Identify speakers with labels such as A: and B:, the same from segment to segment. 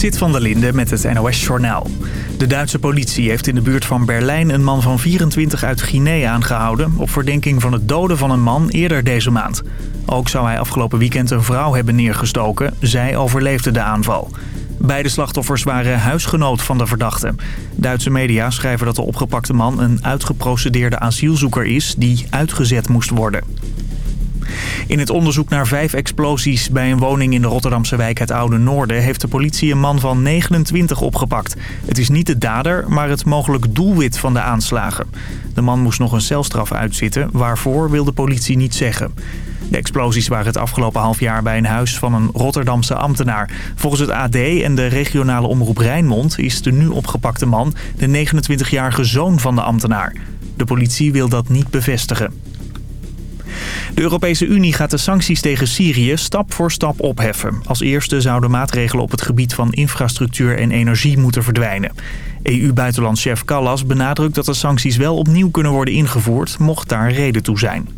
A: Zit van der Linde met het NOS-journaal. De Duitse politie heeft in de buurt van Berlijn een man van 24 uit Guinea aangehouden... op verdenking van het doden van een man eerder deze maand. Ook zou hij afgelopen weekend een vrouw hebben neergestoken. Zij overleefde de aanval. Beide slachtoffers waren huisgenoot van de verdachte. Duitse media schrijven dat de opgepakte man een uitgeprocedeerde asielzoeker is... die uitgezet moest worden. In het onderzoek naar vijf explosies bij een woning in de Rotterdamse wijk het Oude Noorden... heeft de politie een man van 29 opgepakt. Het is niet de dader, maar het mogelijk doelwit van de aanslagen. De man moest nog een celstraf uitzitten. Waarvoor wil de politie niet zeggen. De explosies waren het afgelopen half jaar bij een huis van een Rotterdamse ambtenaar. Volgens het AD en de regionale omroep Rijnmond is de nu opgepakte man de 29-jarige zoon van de ambtenaar. De politie wil dat niet bevestigen. De Europese Unie gaat de sancties tegen Syrië stap voor stap opheffen. Als eerste zouden maatregelen op het gebied van infrastructuur en energie moeten verdwijnen. EU-buitenlandchef Callas benadrukt dat de sancties wel opnieuw kunnen worden ingevoerd, mocht daar reden toe zijn.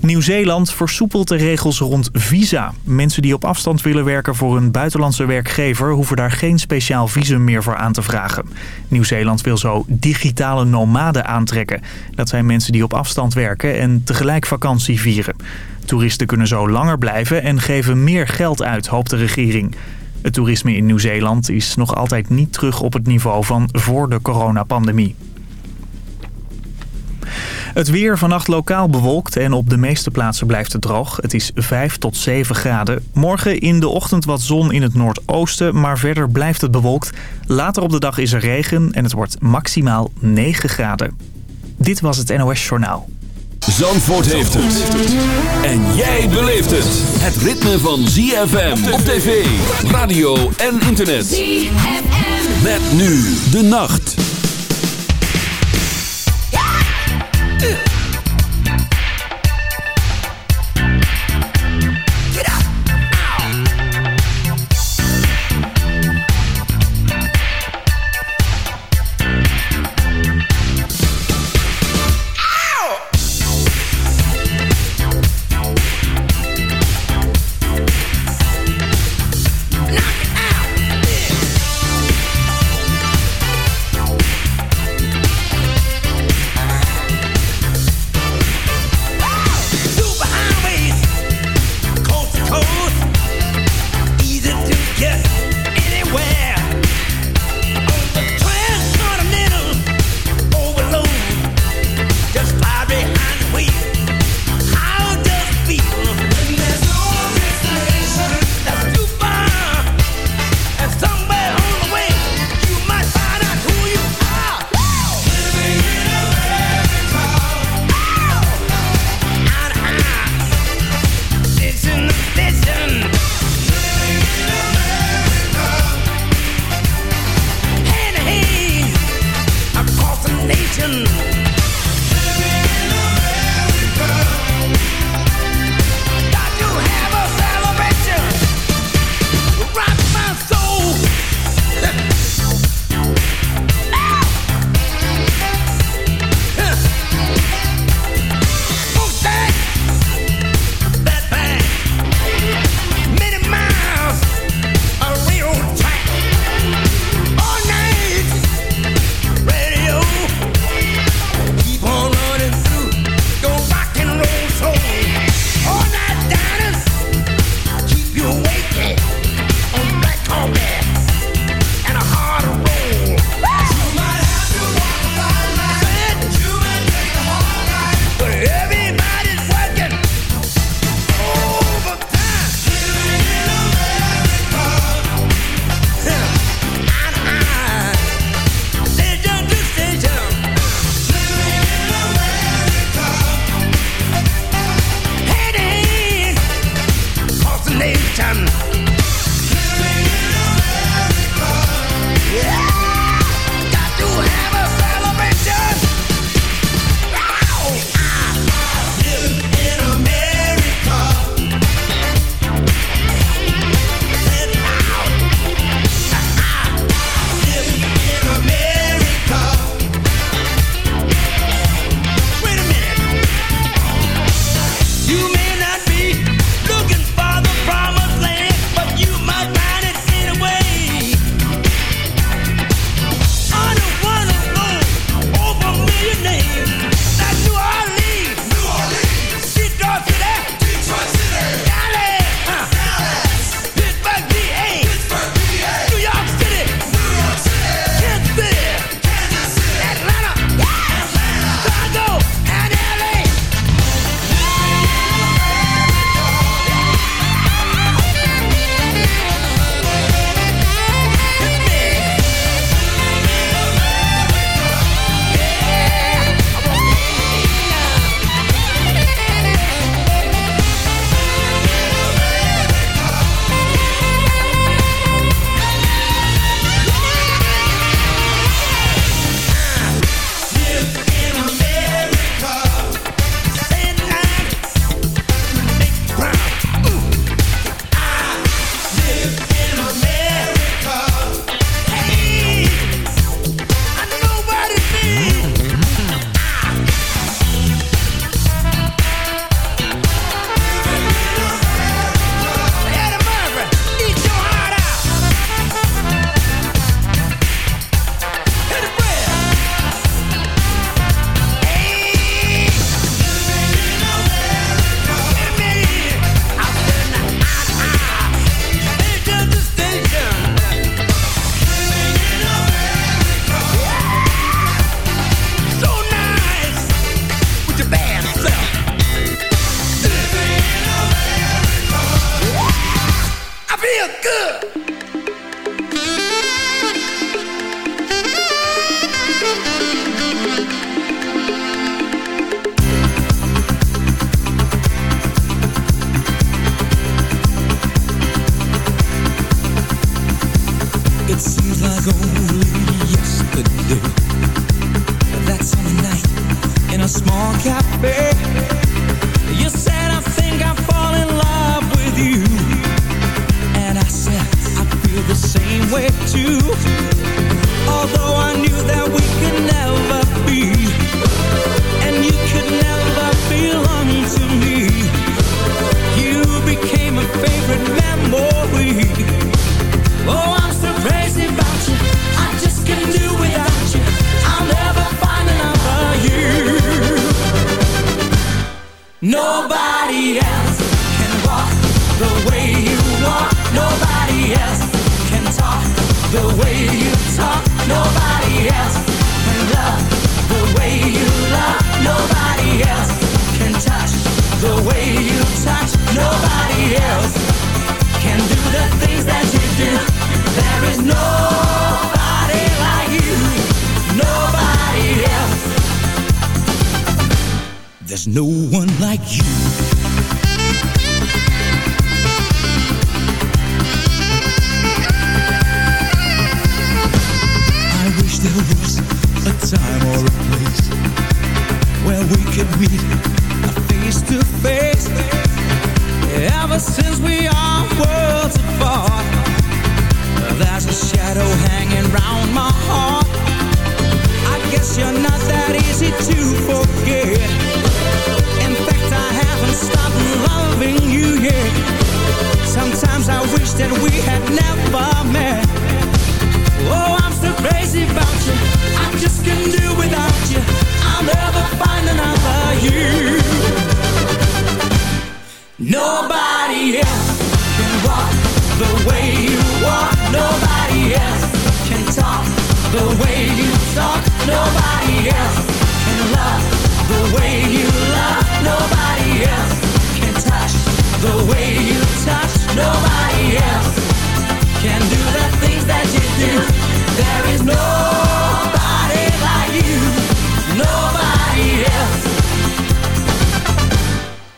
A: Nieuw-Zeeland versoepelt de regels rond visa. Mensen die op afstand willen werken voor een buitenlandse werkgever... hoeven daar geen speciaal visum meer voor aan te vragen. Nieuw-Zeeland wil zo digitale nomaden aantrekken. Dat zijn mensen die op afstand werken en tegelijk vakantie vieren. Toeristen kunnen zo langer blijven en geven meer geld uit, hoopt de regering. Het toerisme in Nieuw-Zeeland is nog altijd niet terug op het niveau van voor de coronapandemie. Het weer vannacht lokaal bewolkt en op de meeste plaatsen blijft het droog. Het is 5 tot 7 graden. Morgen in de ochtend wat zon in het noordoosten, maar verder blijft het bewolkt. Later op de dag is er regen en het wordt maximaal 9 graden. Dit was het NOS Journaal.
B: Zandvoort heeft het. En jij beleeft het. Het ritme van ZFM op tv, radio en internet. ZFM. Met nu de nacht.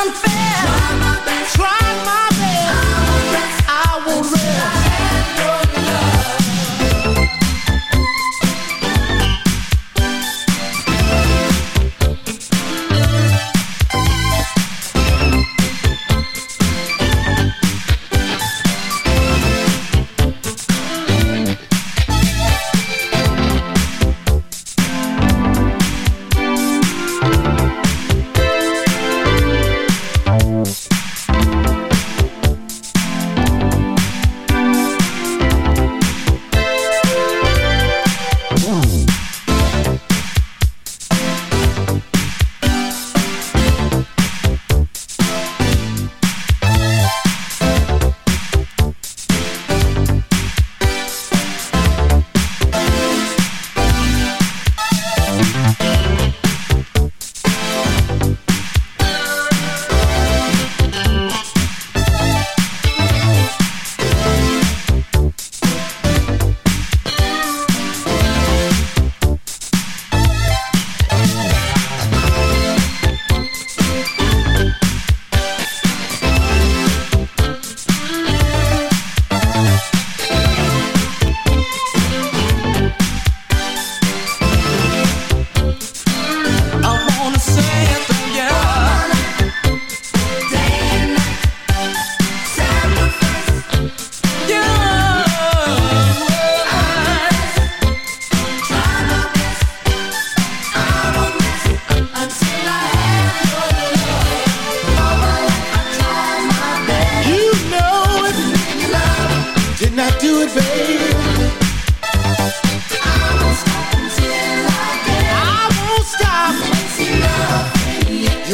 C: unfair. Try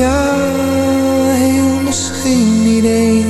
C: Ja,
D: heel misschien niet eens.